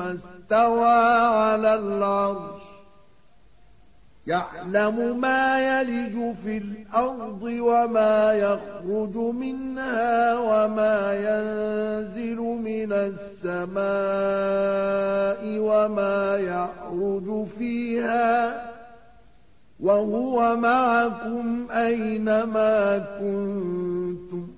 استوى على العرش. يعلم ما يلج في الأرض وما يخرج منها وما ينزل من السماء وما يعرج فيها. وهو معكم أينما كنتم.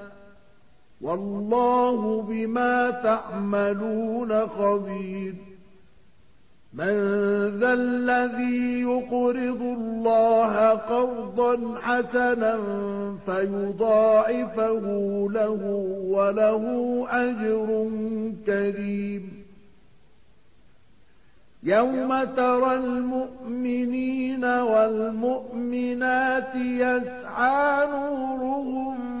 والله بما تعملون خبير. من ذا الذي يقرض الله قرضا حسنا فيضاعفه له وله أجر كريم. يوم ترى المؤمنين والمؤمنات يسعى نورهم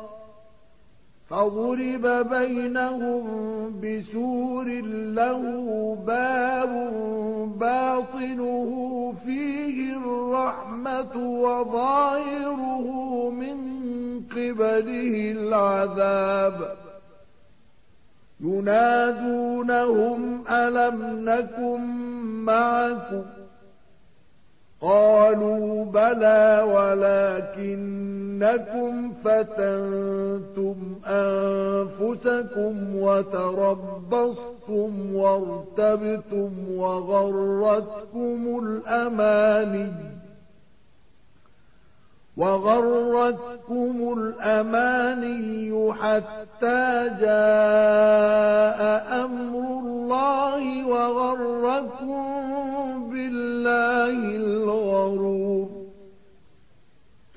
فضرب بينهم بسور له باب باطنه فيه الرحمة وظاهره من قبله العذاب. ينادونهم ألم نكن معكم؟ قالوا بلى ولكنكم فتنتم أنفسكم وتربصتم وارتبتم وغرتكم الأماني وغرتكم الأماني حتى جاء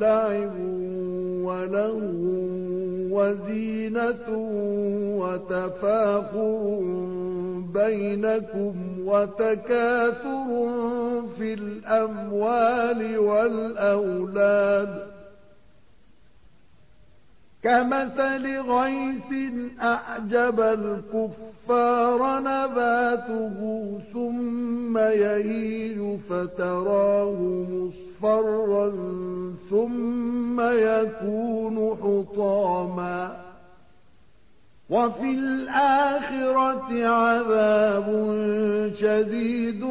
لعب وله وزينة وتفاخر بينكم وتكاثر في الأموال والأولاد كمثل غيث أعجب الكفار نباته ثم يهيج فتراه مصفرا ثم يكون حطاما وفي الآخرة عذاب شديد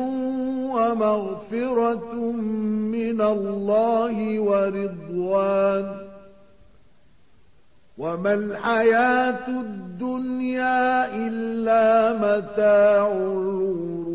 ومغفرة من الله ورضوان وما الحياة الدنيا إلا متاع الغرور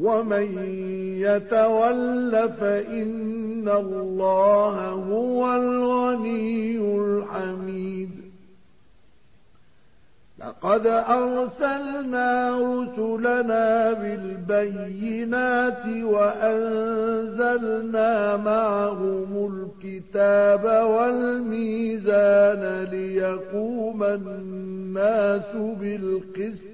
ومن يتول فإن الله هو الغني الحميد لقد أرسلنا رسلنا بالبينات وأنزلنا معهم الكتاب والميزان ليقوم الناس بالقسط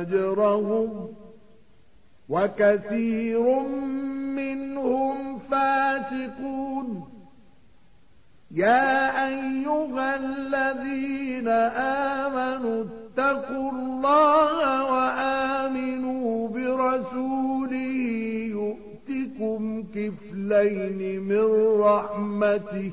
أجرهم وكثير منهم فاسقون. يا أيها الذين آمنوا اتقوا الله وآمنوا برسوله يؤتكم كفلين من رحمته.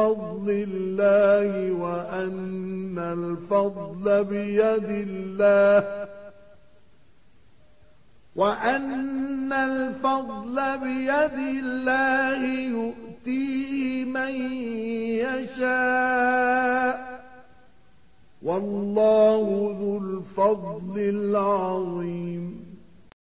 من فضل الله وأن الفضل بيد الله. وأن الفضل بيد الله يؤتيه من يشاء. والله ذو الفضل العظيم.